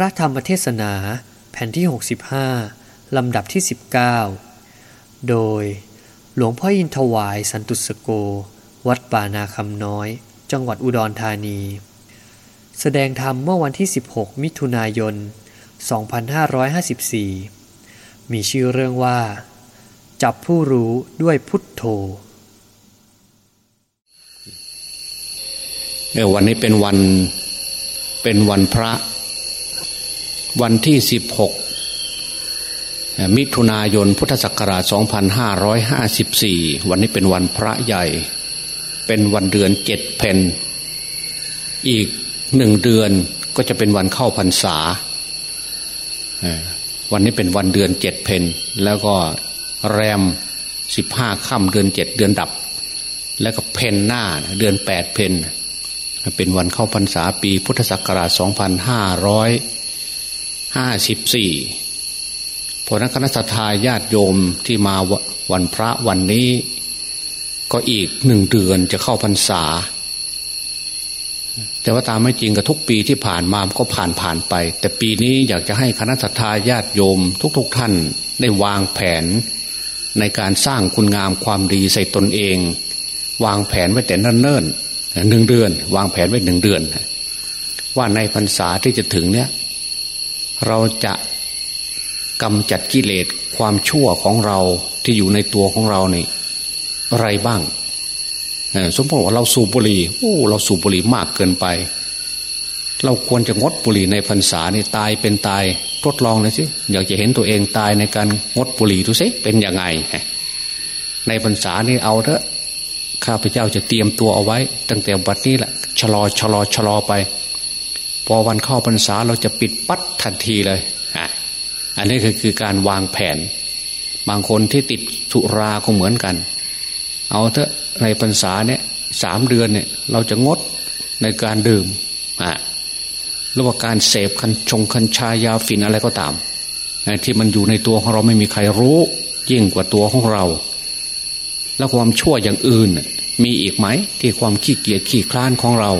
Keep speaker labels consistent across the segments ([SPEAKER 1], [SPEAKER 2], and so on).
[SPEAKER 1] พระธรรมเทศนาแผ่นที่ 65 ลำดับที่ 19 โดยหลวงพ่ออินทวายสันตุสโก วัดป่านาคำน้อย จังหวัดอุดรธานี แสดงธรรมเมื่อวันที่ 16 มิถุนายน 2554 มีชื่อเรื่องว่า จับผู้รู้ด้วยพุทโธ
[SPEAKER 2] เออวันนี้เป็นวันเป็นวันพระ วันที่สิบหกมิถุนายนพุทธศักราช 2554 วันนี้เป็นวันพระใหญ่ เป็นวันเดือนเจ็ดเพนอีกหนึ่งเดือนก็จะเป็นวันเข้าพรรษา วันนี้เป็นวันเดือนเจ็ดเพนแล้วก็แรมสิบห้าค่ำเดือนเจ็ดเดือนดับ แล้วก็เพนหน้าเดือนแปดเพนเป็นวันเข้าพรรษาปีพุทธศักราช 2554ผลคณะสัตยาญาติโยมที่มาวันพระวันนี้ ก็อีกหนึ่งเดือนจะเข้าพรรษา แต่ว่าตามไม่จริงกับทุกปีที่ผ่านมาก็ผ่านผ่านไป แต่ปีนี้อยากจะให้คณะสัตยาญาติโยม ทุกๆทท่านได้วางแผน ในการสร้างคุณงามความดีใส่ตนเอง วางแผนไว้แต่เนิ่นๆหนึ่งเดือน วางแผนไว้หนึ่งเดือนว่าในพรรษาที่จะถึงเนี้ย เราจะกำจัดกิเลสความชั่วของเราที่อยู่ในตัวของเราเนี่อะไรบ้างสมมติว่าเราสูบบุหรี่โอ้เราสูบบุหรี่มากเกินไป เราควรจะงดบุหรี่ในพรรษานี่ตายเป็นตายทดลองเลยสิอยากจะเห็นตัวเองตายในการงดบุหรี่ดูสิเป็นยังไง ในพรรษานี่เอาเถอะข้าพเจ้าจะเตรียมตัวเอาไว้ ตั้งแต่บัดนี้แหละชะลอชะลอชะลอไป พอวันเข้าพรรษาเราจะปิดปัดทันทีเลยอันนี้คือคือการวางแผน บางคนที่ติดสุราก็เหมือนกัน เอาเถอะในพรรษาเนี่ยสามเดือนเนี่ยเราจะงดในการดื่มอ่าหรือว่าการเสพคันชงคันชายาฝิ่นอะไรก็ตาม ที่มันอยู่ในตัวของเราไม่มีใครรู้ยิ่งกว่าตัวของเรา แล้วความชั่วอย่างอื่น มีอีกไหมที่ความขี้เกียจขี้คลานของเรา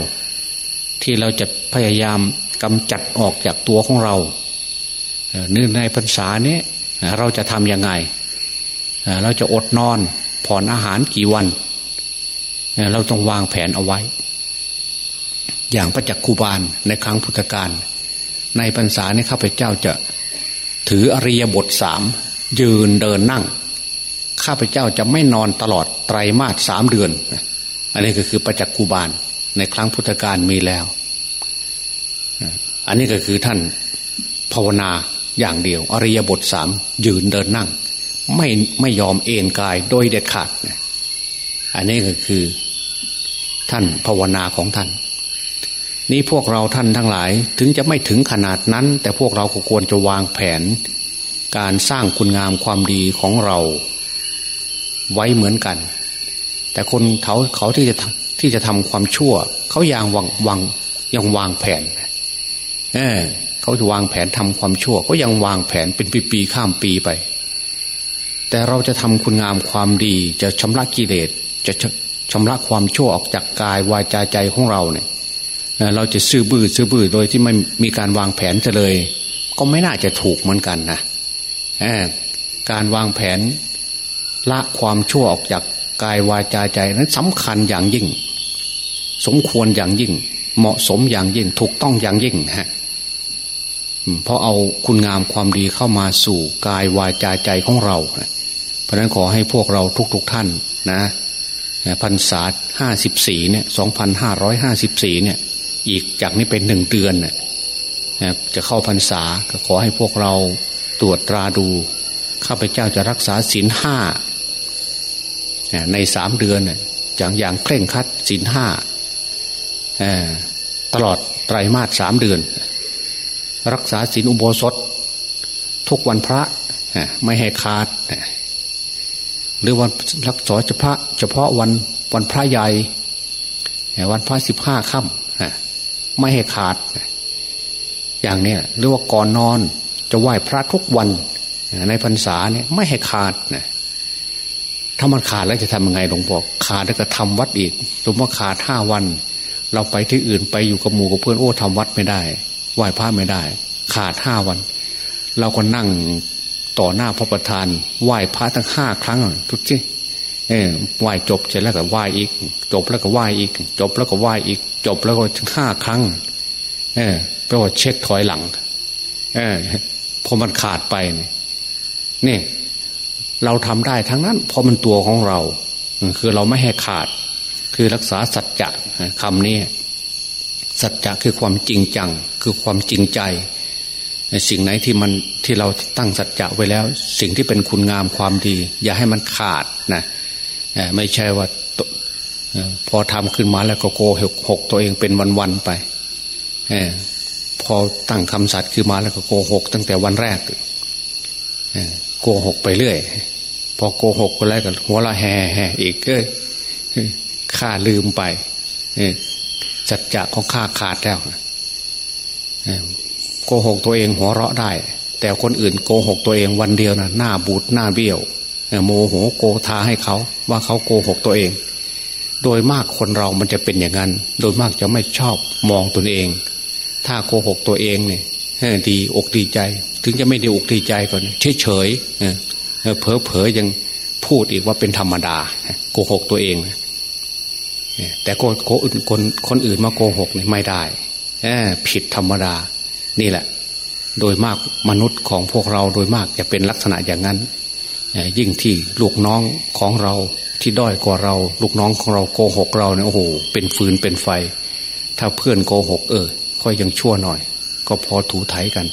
[SPEAKER 2] ที่เราจะพยายามกำจัดออกจากตัวของเราเนื่องในพรรษาเนี้ยเราจะทำยังไง เราจะอดนอนผ่อนอาหารกี่วัน เราต้องวางแผนเอาไว้ อย่างพระจักคูบาลในครั้งพุทธกาลในพรรษานี้ข้าพเจ้าจะถืออริยบทสามยืนเดินนั่ง ข้าพเจ้าจะไม่นอนตลอดไตรมาสสามเดือน อันนี้ก็คือประจักคูบาล ในครั้งพุทธกาลมีแล้ว อันนี้ก็คือท่านภาวนาอย่างเดียว อริยบทสามยืนเดินนั่ง ไม่ไม่ยอมเอนกายโดยเด็ดขาด อันนี้ก็คือท่านภาวนาของท่าน นี่พวกเราท่านทั้งหลายถึงจะไม่ถึงขนาดนั้น แต่พวกเราก็ควรจะวางแผน การสร้างคุณงามความดีของเรา ไว้เหมือนกัน แต่คนเขาเขาที่จะ ที่จะทำความชั่ว เขายังวางวางยังวางแผนเออเขาจะวางแผนทำความชั่ว ก็ยังวางแผนเป็นปีๆข้ามปีไป แต่เราจะทำคุณงามความดี จะชำระกิเลสจะชำระความชั่วออกจากกายวายใจใจของเราเนี่ยเราจะซื้อบื้อซื้อบื้อโดยที่ไม่มีการวางแผนจะเลย ก็ไม่น่าจะถูกเหมือนกันนะการวางแผนละความชั่วออกจากกายวายใจใจนั้นสำคัญอย่างยิ่ง สมควรอย่างยิ่ง เหมาะสมอย่างยิ่งถูกต้องอย่างยิ่งฮะเพราะเอาคุณงามความดีเข้ามาสู่กายวายใจใจของเรา เพราะนั้นขอให้พวกเราทุกๆทท่านนะพรรษาห้าสิบสี่เนี่ยสองพันห้าร้อยห้าสิบสี่เนี่ย อีกจากนี้เป็นหนึ่งเดือนเนี่ยจะเข้าพรรษาก็ขอให้พวกเราตรวจตราดูข้าพเจ้าจะรักษาศีลห้าในสามเดือนเนี่ยอย่างอย่างเคร่งคัดศีลห้า ตลอดไตรมาสสามเดือน รักษาศีลอุโบสถ ทุกวันพระไม่ให้ขาด หรือวันรักษาเฉพาะเฉพาะวันวันพระใหญ่วันพระสิบห้าค่ำไม่ให้ขาด อย่างนี้หรือว่าก่อนนอนจะไหว้พระทุกวันในพรรษาเนี่ยไม่ให้ขาดถ้ามันขาดแล้วจะทำยังไงหลวงพ่อขาดแล้วก็ทำวัดอีกสมมติว่าขาดห้าวัน เราไปที่อื่นไปอยู่กับหมู่กับเพื่อนโอ้ทำวัดไม่ได้ไหว้พระไม่ได้ ขาดห้าวัน เราก็นั่งต่อหน้าพระประธานไหว้พระทั้งห้าครั้งทุกทีเออไหว้จบเสร็จแล้วก็ไหว้อีก จบแล้วก็ไหว้อีก จบแล้วก็ไหว้อีก จบแล้วก็ทั้งห้าครั้ง เออแปลว่าเช็คถอยหลัง เออพอมันขาดไปเนี่ยนี่ เราทำได้ทั้งนั้นเพราะมันตัวของเรา คือเราไม่ให้ขาด คือรักษาสัจจะคำนี้สัจจะคือความจริงจัง คือความจริงใจ สิ่งไหนที่มันที่เราตั้งสัจจะไว้แล้ว สิ่งที่เป็นคุณงามความดี อย่าให้มันขาดนะไม่ใช่ว่าพอทำขึ้นมาแล้วก็โกหกหกตัวเองเป็นวันๆไปพอตั้งคำสัตย์ขึ้นมาแล้วก็โกหก ตั้งแต่วันแรกโกหกไปเรื่อย พอโกหกไปแล้วก็หัวละแห่แห่อีกเอ้ย ข้าลืมไปจัดจะของข้าขาดแล้วโกหกตัวเองหัวเราะได้ แต่คนอื่นโกหกตัวเองวันเดียวนะหน้าบูดหน้าเบี้ยวโมโหโกธาให้เขาว่าเขาโกหกตัวเอง โดยมากคนเรามันจะเป็นอย่างนั้น โดยมากจะไม่ชอบมองตนเอง ถ้าโกหกตัวเองเนี่ยดีอกดีใจ ถึงจะไม่ดีอกดีใจก่อนเฉยเฉยเผลอเผลอยังพูดอีกว่าเป็นธรรมดา โกหกตัวเอง แต่คนคนคนอื่นมาโกหกนี่ไม่ได้ผิดธรรมดา นี่แหละ โดยมากมนุษย์ของพวกเราโดยมากจะเป็นลักษณะอย่างนั้นยิ่งที่ลูกน้องของเราที่ด้อยกว่าเรา ลูกน้องของเราโกหกเราเนี่ยโอ้โหเป็นฟืนเป็นไฟ ถ้าเพื่อนโกหก เออค่อยยังชั่วหน่อย ก็พอถูไถกัน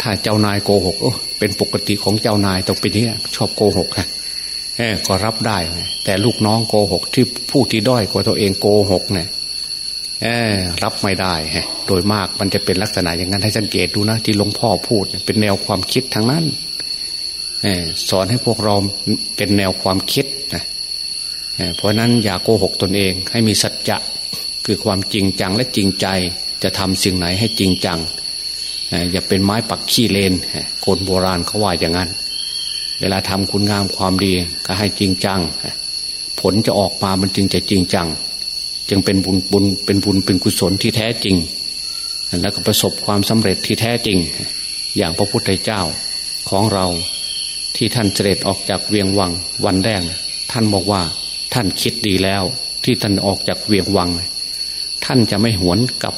[SPEAKER 2] ถ้าเจ้านายโกหกเออเป็นปกติของเจ้านายต้องเป็นนี้ชอบโกหกนะ ก็รับได้ แต่ลูกน้องโกหกที่ผู้ที่ด้อยกว่าตัวเองโกหกเนี่ยรับไม่ได้โดยมากมันจะเป็นลักษณะอย่างนั้นให้สังเกตดูนะที่หลวงพ่อพูดเป็นแนวความคิดทางนั้นสอนให้พวกเราเป็นแนวความคิดนะเพราะนั้นอย่าโกหกตนเอง ให้มีสัจจะคือความจริงจังและจริงใจ จะทำสิ่งไหนให้จริงจังอย่าเป็นไม้ปักขี้เลนคนโบราณเขาว่าอย่างนั้น เวลาทำคุณงามความดีก็ให้จริงจัง ผลจะออกมามันจึงจะจริงจัง จึงเป็นบุญบุญเป็นบุญเป็นกุศลที่แท้จริง แล้วก็ประสบความสำเร็จที่แท้จริง อย่างพระพุทธเจ้าของเราที่ท่านเสด็จออกจากเวียงวังวันแรกท่านบอกว่าท่านคิดดีแล้วที่ท่านออกจากเวียงวัง ท่านจะไม่หวนกลับ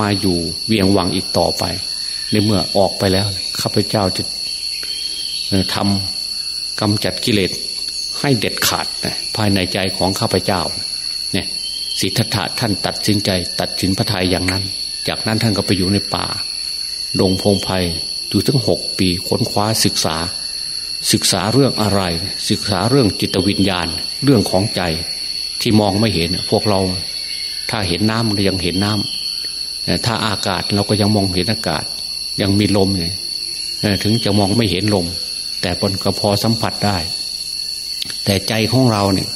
[SPEAKER 2] มาอยู่เวียงวังอีกต่อไป ในเมื่อออกไปแล้วข้าพเจ้าจะ ทำกำจัดกิเลสให้เด็ดขาดภายในใจของข้าพเจ้า เนี่ยสิทธัตถะท่านตัดสินใจ ตัดสินพระทัยอย่างนั้น จากนั้นท่านก็ไปอยู่ในป่า ดงพงไพ่อยู่ถึงหกปีค้นคว้าศึกษา ศึกษาเรื่องอะไร ศึกษาเรื่องจิตวิญญาณ เรื่องของใจที่มองไม่เห็น พวกเรา ถ้าเห็นน้ำเรายังเห็นน้ำถ้าอากาศเราก็ยังมองเห็นอากาศ ยังมีลมไงถึงจะมองไม่เห็นลม แต่บนก็พอสัมผัสได้ แต่ใจของเราเนี่ย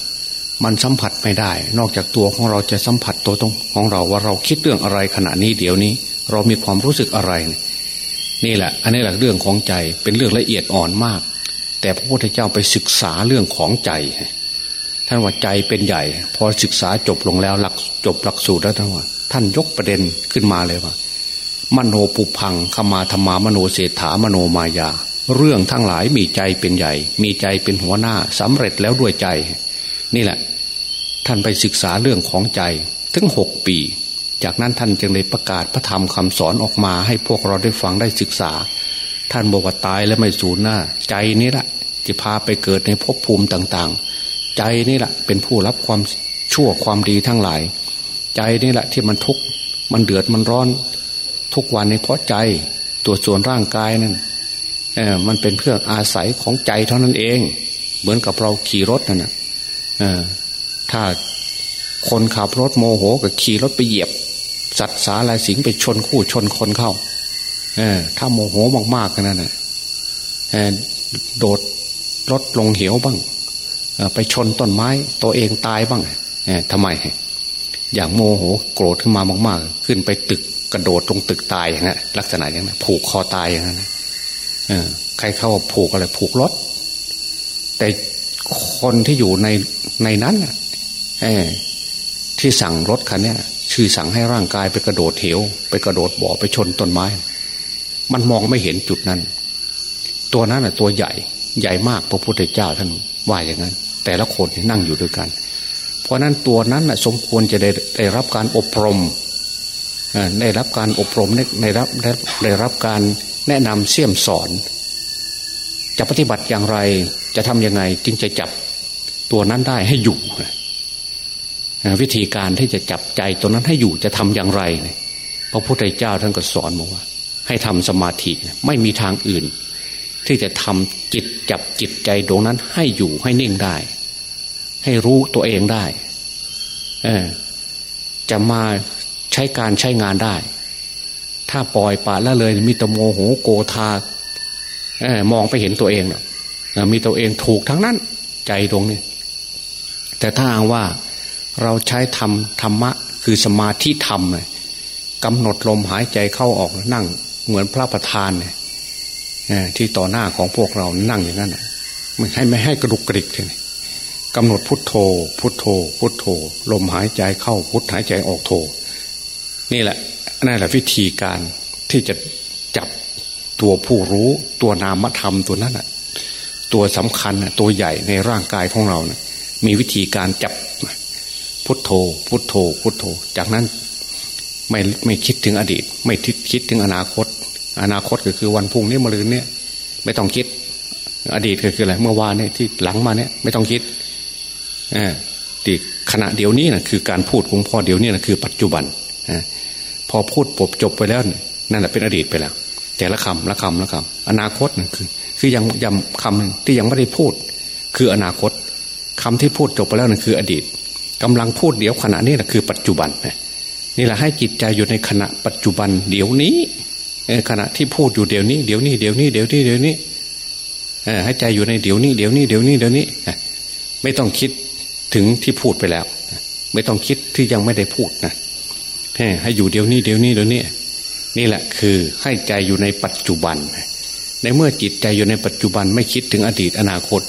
[SPEAKER 2] มันสัมผัสไม่ได้ นอกจากตัวของเราจะสัมผัสตัวตรงของเราว่าเราคิดเรื่องอะไรขณะนี้เดี๋ยวนี้ เรามีความรู้สึกอะไร นี่แหละ อันนี้แหละเรื่องของใจเป็นเรื่องละเอียดอ่อนมาก แต่พระพุทธเจ้าไปศึกษาเรื่องของใจท่านว่าใจเป็นใหญ่ พอศึกษาจบลงแล้วหลักจบหลักสูตรแล้วท่านว่า ท่านยกประเด็นขึ้นมาเลยว่า มโนปุพังขมาธรรมามโนเศรษฐามโนมายา เรื่องทั้งหลายมีใจเป็นใหญ่ มีใจเป็นหัวหน้าสำเร็จแล้วด้วยใจ นี่แหละ ท่านไปศึกษาเรื่องของใจถึงหกปี จากนั้นท่านจึงได้ประกาศพระธรรมคำสอนออกมา ให้พวกเราได้ฟังได้ศึกษา ท่านบอกว่าตายแล้วไม่สูญหน้า ใจนี้แหละจะพาไปเกิดในภพภูมิต่างๆ ใจนี่แหละเป็นผู้รับความชั่วความดีทั้งหลาย ใจนี่แหละที่มันทุกข์มันเดือดมันร้อน ทุกวันในเพราะใจตัวส่วนร่างกายนั่น มันเป็นเพื่ออาศัยของใจเท่านั้นเอง เหมือนกับเราขี่รถนั่นนะเออถ้าคนขับรถโมโหกับขี่รถไปเหยียบสัตว์สาลายสิงไปชนคู่ชนคนเข้าเออถ้าโมโหมากๆกันนั่นนะโดดรถลงเหวบ้างไปชนต้นไม้ตัวเองตายบ้างทำไม อย่างโมโหโกรธขึ้นมามาก ๆ ขึ้นไปตึกกระโดดลงตึกตายอย่างนั้นลักษณะอย่างนั้นผูกคอตายอย่างนั้น ใครเข้าผูกอะไรผูกรถ แต่คนที่อยู่ในในนั้นที่สั่งรถคันนี้ชื่อสั่งให้ร่างกายไปกระโดดเหว ไปกระโดดบ่อไปชนต้นไม้ มันมองไม่เห็นจุดนั้น ตัวนั้นน่ะตัวใหญ่ใหญ่มากพระพุทธเจ้าท่านว่าอย่างนั้น แต่ละคนนั่งอยู่ด้วยกัน เพราะนั้นตัวนั้นน่ะสมควรจะได้ได้รับการอบรมได้รับการอบรมได้รับได้รับการ แนะนำเสี่ยมสอน จะปฏิบัติอย่างไรจะทำยังไงจึงจะจับตัวนั้นได้ให้อยู่ วิธีการที่จะจับใจตัวนั้นให้อยู่จะทำอย่างไรพระพุทธเจ้าท่านก็สอนบอกว่า ให้ทำสมาธิไม่มีทางอื่น ที่จะทำจิตจับจิตใจดวงนั้นให้อยู่ให้นิ่งได้ ให้รู้ตัวเองได้อจะมาใช้การใช้งานได้ ถ้าปล่อยปละละเลย มีตโมโหโกธาเอมองไปเห็นตัวเองเนาะมีตัวเองถูกทั้งนั้น ใจดวงนี้ แต่ถ้าว่าเราใช้ทำธรรมะ คือสมาธิธรรมเลยกำหนดลมหายใจเข้าออกนั่ง เหมือนพระประธานเนี่ยที่ต่อหน้าของพวกเรานั่งอย่างนั้นไม่ให้ไม่ให้กระดุกกระดิกเลยกำหนดพุทโธ พุทโธ พุทโธ ลมหายใจเข้าพุทหายใจออกโธนี่แหละ นั่นแหละวิธีการที่จะจับตัวผู้รู้ ตัวนามธรรมตัวนั้นแหะตัวสำคัญตัวใหญ่ในร่างกายของเรานะมีวิธีการจับพุทโธ พุทโธ พุทโธ จากนั้นไม่ไม่คิดถึงอดีต ไม่คิดคิดถึงอนาคต อนาคตก็คือวันพุ่งนี้มะรืนเนี่ย ไม่ต้องคิด อดีตก็คืออะไรเมื่อวานเนี่ยที่หลังมาเนี่ย ไม่ต้องคิดอดีขณะเดี๋ยวนี้นะคือการพูดของพ่อเดี๋ยวนี้นะคือปัจจุบันอ พอพูดปบจบไปแล้วนั่นแหละเป็นอดีตไปแล้ว แต่ละคำละคำละคำอนาคตนะคือ คือยังย้ำคำที่ยังไม่ได้พูด คืออนาคตคำที่พูดจบไปแล้วนั่นคืออดีตกำลังพูดเดี๋ยวขณะนี้แหละคือปัจจุบันนี่แหละให้จิตใจอยู่ในขณะปัจจุบันเดี๋ยวนี้ขณะที่พูดอยู่เดี๋ยวนี้ เดี๋ยวนี้เดี๋ยวนี้เดี๋ยวนี้เดี๋ยวนี้ให้ใจอยู่ในเดี๋ยวนี้เดี๋ยวนี้เดี๋ยวนี้เดี๋ยวนี้ไม่ต้องคิดถึงที่พูดไปแล้ว ไม่ต้องคิดที่ยังไม่ได้พูดนะ ให้อยู่เดี๋ยวนี้เดี๋ยวนี้เดี๋ยวนี้นี่แหละคือให้ใจอยู่ในปัจจุบัน ในเมื่อจิตใจอยู่ในปัจจุบันไม่คิดถึงอดีตอนาคต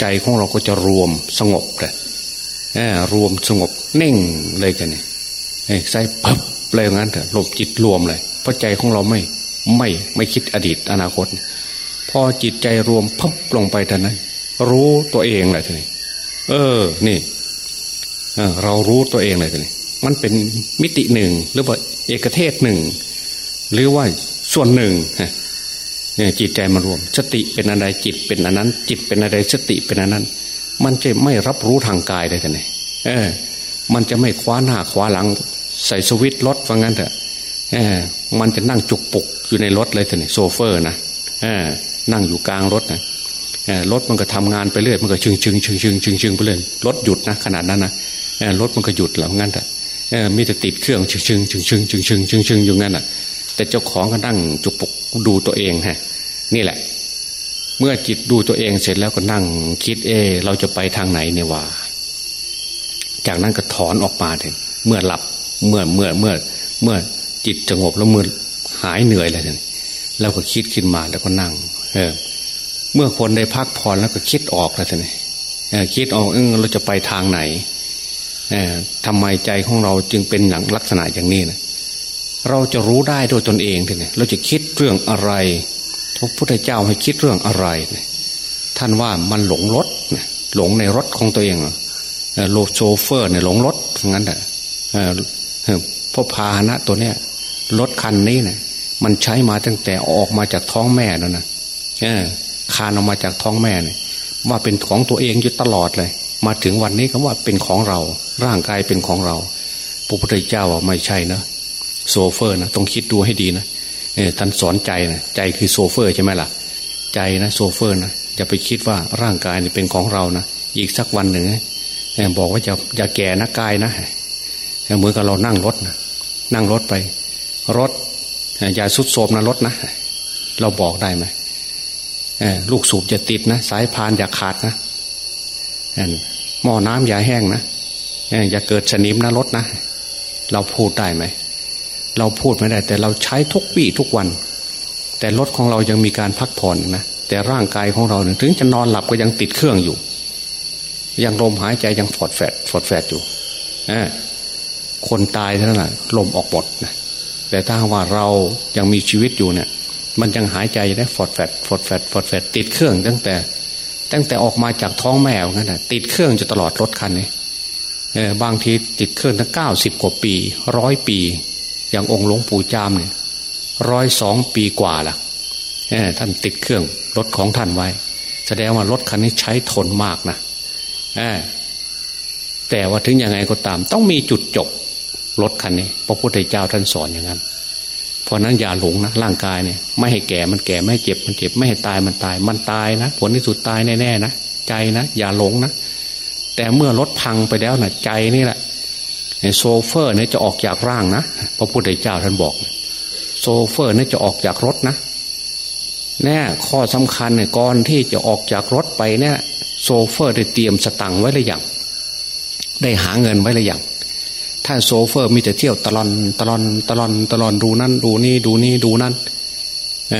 [SPEAKER 2] ใจของเราก็จะรวมสงบเลยรวมสงบเน่งเลยกันเนี่ยใส่พับเลยงั้นเถอะลมจิตรวมเลย เพราะใจของเราไม่ไม่ไม่คิดอดีตอนาคต พอจิตใจรวมพับลงไปท่านั้น รู้ตัวเองเลยทีนี้เออ นี่เออเรารู้ตัวเองเลยทีนี้ มันเป็นมิติหนึ่ง หรือว่าเอกเทศหนึ่ง หรือว่าส่วนหนึ่งเนี่ยจิตใจมารวม สติเป็นอะไรจิตเป็นอันนั้น จิตเป็นอะไรสติเป็นอันนั้น มันจะไม่รับรู้ทางกายเลยท่านเออ มันจะไม่คว้าหน้าคว้าหลัง ใส่สวิตรถว่างั้นเถอะเออ มันจะนั่งจุกปุกอยู่ในรถเลยท่านโซเฟอร์นะเออ นั่งอยู่กลางรถนะรถมันก็ทำงานไปเรื่อยมันก็ชึงชึงชึงชึงชึงชึงไปเลยรถหยุดนะขนาดนั้นนะรถมันก็หยุดแล้วงั้นแต่ มีแต่ติดเครื่องชึงชึงชึงชึงชึงชึงชึงชึงอยู่งั้นอะ แต่เจ้าของก็นั่งจุกปุกดูตัวเองฮะ นี่แหละ เมื่อจิตดูตัวเองเสร็จแล้วก็นั่งคิดเอ เราจะไปทางไหนเนี่ยว่า จากนั้นก็ถอนออกมาเถอะเมื่อหลับเมื่อเมื่อเมื่อ เมื่อจิตสงบแล้วเมื่อหายเหนื่อยเลยเถอะเราก็คิดขึ้นมาแล้วก็นั่ง เออ เมื่อคนได้พักผ่อนแล้วก็คิดออกแล้วเถอะคิดออกเออเราจะไปทางไหน ทำไมใจของเราจึงเป็นอย่างลักษณะอย่างนี้นะเราจะรู้ได้โดยตนเองเถอะเราจะคิดเรื่องอะไรพระพุทธเจ้าให้คิดเรื่องอะไรท่านว่ามันหลงรถหลงในรถของตัวเองโลโชเฟอร์เนี่ยหลงรถงั้นแหละพระพาหนะตัวเนี้ยรถคันนี้เนี่ยมันใช้มาตั้งแต่ออกมาจากท้องแม่แล้วนะคลานออกมาจากท้องแม่เนี่ยว่าเป็นของตัวเองอยู่ตลอดเลย มาถึงวันนี้ก็ว่าเป็นของเรา ร่างกายเป็นของเราพระพุทธเจ้าว่าไม่ใช่นะโซเฟอร์นะต้องคิดดูให้ดีนะท่านสอนใจนะใจคือโซเฟอร์ใช่ไหมล่ะ ใจนะโซเฟอร์นะอย่าไปคิดว่าร่างกายนี่เป็นของเรานะอีกสักวันหนึ่งบอกว่าจะอย่าแก่นะกายนะเหมือนกับเรานั่งรถนะนั่งรถไป รถอย่าสุดโทมนะรถนะ เราบอกได้ไหมลูกสูบจะติดนะ สายพานอย่าขาดนะ หม้อน้ำอย่าแห้งนะอย่าเกิดสนิมนะรถนะ เราพูดได้ไหม เราพูดไม่ได้ แต่เราใช้ทุกวี่ทุกวัน แต่รถของเรายังมีการพักผ่อนนะแต่ร่างกายของเราถึงจะนอนหลับก็ยังติดเครื่องอยู่ ยังลมหายใจยังฝอดแฝดฝอดแฝดอยู่คนตายเท่านั้นแหละลมออกหมดนะแต่ถ้าว่าเรายังมีชีวิตอยู่เนี่ย มันยังหายใจได้ฟอดแฟดฟอดแฟดฟอดแฟดติดเครื่องตั้งแต่ ตั้งแต่ออกมาจากท้องแม่งั้นนะติดเครื่องจะตลอดรถคันนี้เออบางทีติดเครื่องตั้งเก้าสิบกว่าปีร้อยปี อย่างองค์หลวงปู่จามเนี่ยร้อยสองปีกว่าละ่ะท่านติดเครื่องรถของท่านไว้ แสดงว่ารถคันนี้ใช้ทนมากนะแต่ว่าถึงยังไงก็ตาม ต้องมีจุดจบรถคันนี้ พระพุทธเจ้าท่านสอนอย่างนั้น เพราะนั้นอย่าหลงนะร่างกายเนี่ยไม่ให้แก่มันแก่ไม่ให้เจ็บมันเจ็บไม่ให้ตายมันตาย มันตายนะผลที่สุดตายแน่ๆนะใจนะอย่าหลงนะแต่เมื่อรถพังไปแล้วนะใจนี่แหละโซเฟอร์เนี่ยจะออกจากร่างนะพระพุทธเจ้าท่านบอก โซเฟอร์เนี่ยจะออกจากรถนะแน่ข้อสำคัญเนี่ยก่อนที่จะออกจากรถไปเนี่ยโซเฟอร์ได้เตรียมสตังค์ไว้หรือยังได้หาเงินไว้หรือยัง ถ้าโซเฟอร์มีแต่เที่ยวตะลอนตะลอนตะลอนตะลอนดูนั่นดูนี่ดูนี่ดูนั่น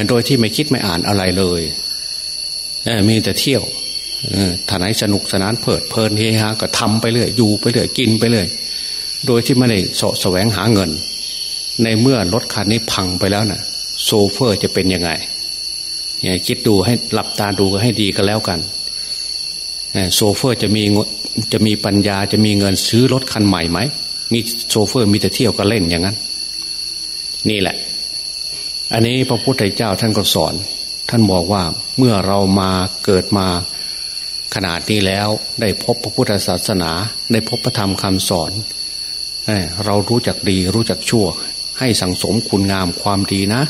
[SPEAKER 2] โดยที่ไม่คิดไม่อ่านอะไรเลยมีแต่เที่ยวถ้าไหนสนุกสนานเพลิดเพลินเฮฮาก็ทำไปเรื่อยอยู่ไปเรื่อยกินไปเรื่อยโดยที่ไม่ได้สะแสวงหาเงิน ในเมื่อรถคันนี้พังไปแล้วน่ะ โซเฟอร์จะเป็นยังไงอย่าคิดดูให้หลับตาดูก็ให้ดีก็แล้วกันโซเฟอร์จะมีจะมีปัญญาจะมีเงินซื้อรถคันใหม่ไหม มีโซเฟอร์มีแต่เที่ยวก็เล่นอย่างนั้น นี่แหละ อันนี้พระพุทธเจ้าท่านก็สอน ท่านบอกว่าเมื่อเรามาเกิดมาขนาดนี้แล้วได้พบพระพุทธศาสนา ได้พบพระธรรมคำสอน เรารู้จักดีรู้จักชั่ว ให้สังสมคุณงามความดีนะ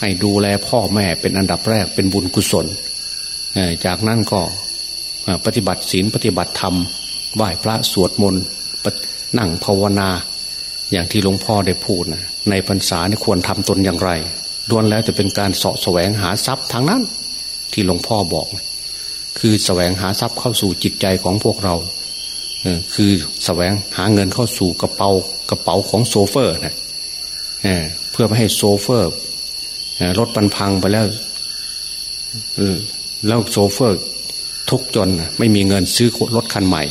[SPEAKER 2] ให้ดูแลพ่อแม่เป็นอันดับแรกเป็นบุญกุศล จากนั้นก็ปฏิบัติศีลปฏิบัติธรรมไหว้พระสวดมนต์ นั่งภาวนา อย่างที่หลวงพ่อได้พูดนะในพรรษาเนี่ควรทำตนอย่างไรล้วนแล้วจะเป็นการสาะแสวงหาทรัพย์ทางนั้น ที่หลวงพ่อบอก คือแสวงหาทรัพย์เข้าสู่จิตใจของพวกเราคือแสวงหาเงินเข้าสู่กระเป๋ากระเป๋าของโซเฟอร์นะเพื่อไม่ให้โซเฟอร์รถมันพังไปแล้วแล้วโซเฟอร์ทุกข์จนไม่มีเงินซื้อรถคันใหม่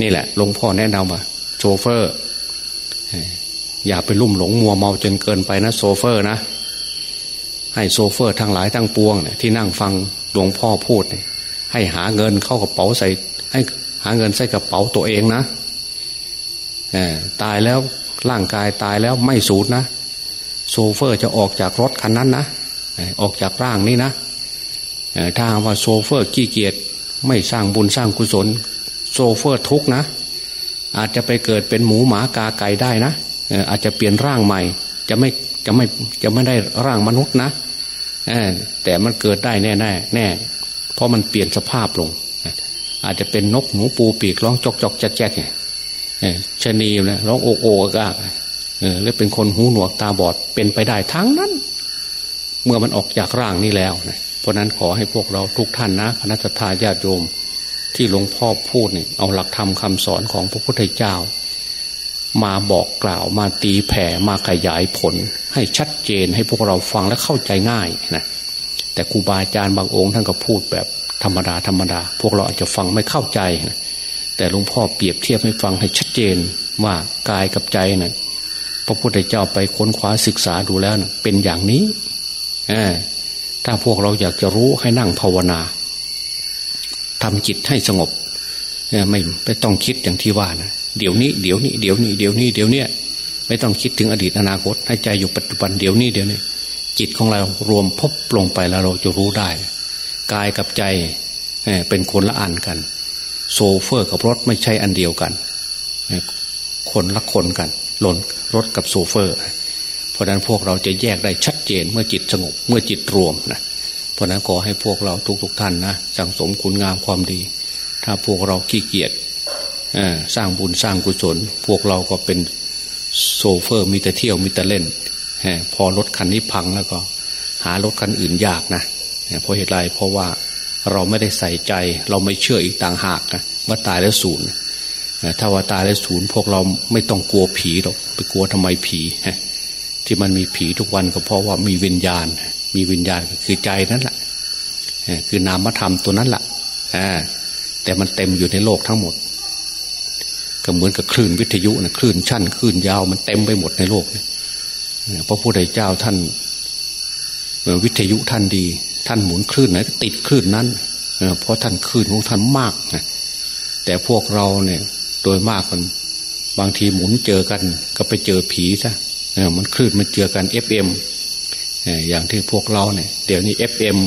[SPEAKER 2] นี่แหละหลวงพ่อแนะนำว่า โซเฟอร์ อย่าไปลุ่มหลงมัวเมาจนเกินไปนะโซเฟอร์นะ ให้โซเฟอร์ทั้งหลายทั้งปวงเนี่ยที่นั่งฟังหลวงพ่อพูดเนี่ยให้หาเงินเข้ากระเป๋าใส่ ให้หาเงินใส่กระเป๋าตัวเองนะตายแล้วร่างกายตายแล้วไม่สูญนะโซเฟอร์จะออกจากรถคันนั้นนะออกจากร่างนี้นะถ้าว่าโซเฟอร์ขี้เกียจไม่สร้างบุญสร้างกุศล โซเฟอร์ทุกข์นะ อาจจะไปเกิดเป็นหมูหมากาไก่ได้นะอาจจะเปลี่ยนร่างใหม่ จะไม่จะไม่จะไม่ได้ร่างมนุษย์นะแต่มันเกิดได้แน่แน่แน่เพราะมันเปลี่ยนสภาพลง อาจจะเป็นนกหนูปูปีกร้องจอกจอกแจ๊ดแจ๊ดไงชนีนะร้องโอโอกากหรือเป็นคนหูหนวกตาบอดเป็นไปได้ทั้งนั้น เมื่อมันออกจากร่างนี้แล้วนะเพราะนั้นขอให้พวกเราทุกท่านนะคณะทาญาติโยม ที่หลวงพ่อพูดเนี่ยเอาหลักธรรมคาสอนของพระพุทธเจ้า มาบอกกล่าวมาตีแผ่มาขยายผล ให้ชัดเจนให้พวกเราฟังและเข้าใจง่ายนะแต่ครูบาอาจารย์บางองค์ท่านก็พูดแบบธรรมดาธรรมดา พวกเราอาจจะฟังไม่เข้าใจนะแต่หลวงพ่อเปรียบเทียบให้ฟังให้ชัดเจนว่ากายกับใจนะ่ะพระพุทธเจ้าไปค้นคว้าศึกษาดูแล้วนะเป็นอย่างนี้ถ้าพวกเราอยากจะรู้ให้นั่งภาวนา ทำจิตให้สงบไม่ไม่ต้องคิดอย่างที่ว่านะเดี๋ยวนี้เดี๋ยวนี้เดี๋ยวนี้เดี๋ยวนี้เดี๋ยวนี้ไม่ต้องคิดถึงอดีตอนาคตให้ใจอยู่ปัจจุบันเดี๋ยวนี้เดี๋ยวนี้จิตของเรารวมพบลงไปแล้วเราจะรู้ได้กายกับใจเป็นคนละอันกัน โซเฟอร์กับรถไม่ใช่อันเดียวกัน คนละคนกัน หล่นรถกับโซเฟอร์ เพราะนั้นพวกเราจะแยกได้ชัดเจนเมื่อจิตสงบเมื่อจิตรวมนะ เพราะนั้นขอให้พวกเราทุกๆทท่านนะสังสมคุณงามความดี ถ้าพวกเราขี้เกียจสร้างบุญสร้างกุศล พวกเราก็เป็นโซเฟอร์มีแต่เที่ยวมีแต่เล่นพอรถคันนี้พังแล้วก็ หารถคันอื่นยากนะเพราะเหตุไรเพราะว่าเราไม่ได้ใส่ใจ เราไม่เชื่ออีกต่างหากนะว่าตายแล้วศูนย์ถ้าว่าตายแล้วศูนย์พวกเราไม่ต้องกลัวผีหรอกไปกลัวทำไมผีที่มันมีผีทุกวันก็เพราะว่ามีวิญญาณ มีวิญญาณคือใจนั่นแหละคือนามธรรมตัวนั้นแหละแต่มันเต็มอยู่ในโลกทั้งหมด ก็เหมือนกับคลื่นวิทยุนะคลื่นชั้นคลื่นยาวมันเต็มไปหมดในโลกเนี่ยพระพุทธเจ้าท่านวิทยุท่านดี ท่านหมุนคลื่นไหนก็ติดคลื่นนั้นเพราะท่านคลื่นของท่านมากนะแต่พวกเราเนี่ย โดยมากมันบางทีหมุนเจอกัน ก็ไปเจอผีซะมันคลื่นมันเจอกัน FM อ อย่างที่พวกเราเนี่ยเดี๋ยวนี้ FM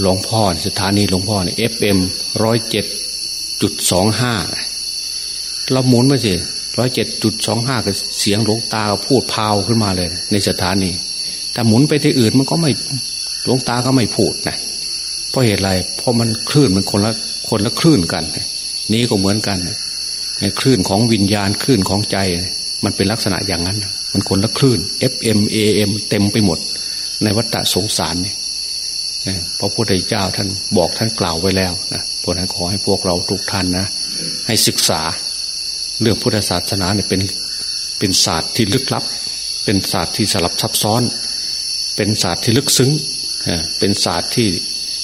[SPEAKER 2] หลวงพ่อสถานีหลวงพ่อเนี่ย FM ร้อยเจ็ดจุดสองห้าเราหมุนมาสิร้อยเจ็ดจุดสองห้าก็เสียงหลวงตาพูดพาวขึ้นมาเลย ในสถานีแต่หมุนไปที่อื่นมันก็ไม่หลวงตาก็ไม่พูดนะเพราะเหตุไรเพราะมันคลื่นมันคนละคนละคลื่นกัน นี้ก็เหมือนกันคลื่นของวิญญาณคลื่นของใจ มันเป็นลักษณะอย่างนั้น มันคนละคลื่น FM AM เต็มไปหมด ในวัฏสงสารเนี่ยพระพุทธเจ้าท่านบอกท่านกล่าวไว้แล้วนะเพราะนั้นขอให้พวกเราทุกท่านนะ ให้ศึกษา เรื่องพุทธศาสนาเนี่ยเป็นเป็นศาสตร์ที่ลึกลับ เป็นศาสตร์ที่สลับซับซ้อน เป็นศาสตร์ที่ลึกซึ้งเป็นศาสตร์ที่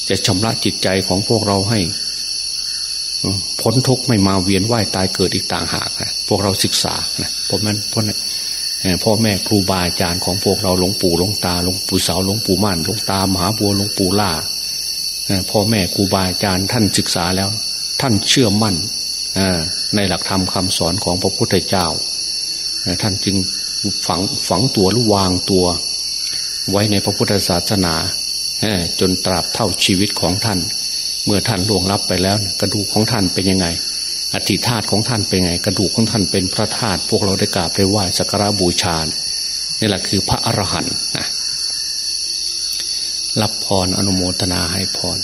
[SPEAKER 2] จะชำระจิตใจของพวกเราให้พ้นทุกข์ไม่มาเวียนว่ายตายเกิดอีกต่างหากนะพวกเราศึกษานะเพราะนั้นเพราะนั้น พ่อแม่ครูบาอาจารย์ของพวกเราหลวงปู่หลวงตาหลวงปู่เสาหลวงปู่ม่านหลวงตามหาบัวหลวงปู่ล่าพ่อแม่ครูบาอาจารย์ท่านศึกษาแล้ว ท่านเชื่อมั่นในหลักธรรมคาสอนของพระพุทธเจ้า ท่านจึงฝังฝังตัวหรือวางตัว ไว้ในพระพุทธศาสนาจนตราบเท่าชีวิตของท่าน เมื่อท่านล่วงลับไปแล้วกระดูกของท่านเป็นยังไง อธิธาตุของท่านเป็นไง กระดูกของท่านเป็นพระธาตุพวกเราได้กราบได้ไหว้สักการะบูชานี่แหละคือพระอรหันต์นะรับพรอนุโมทนาให้พร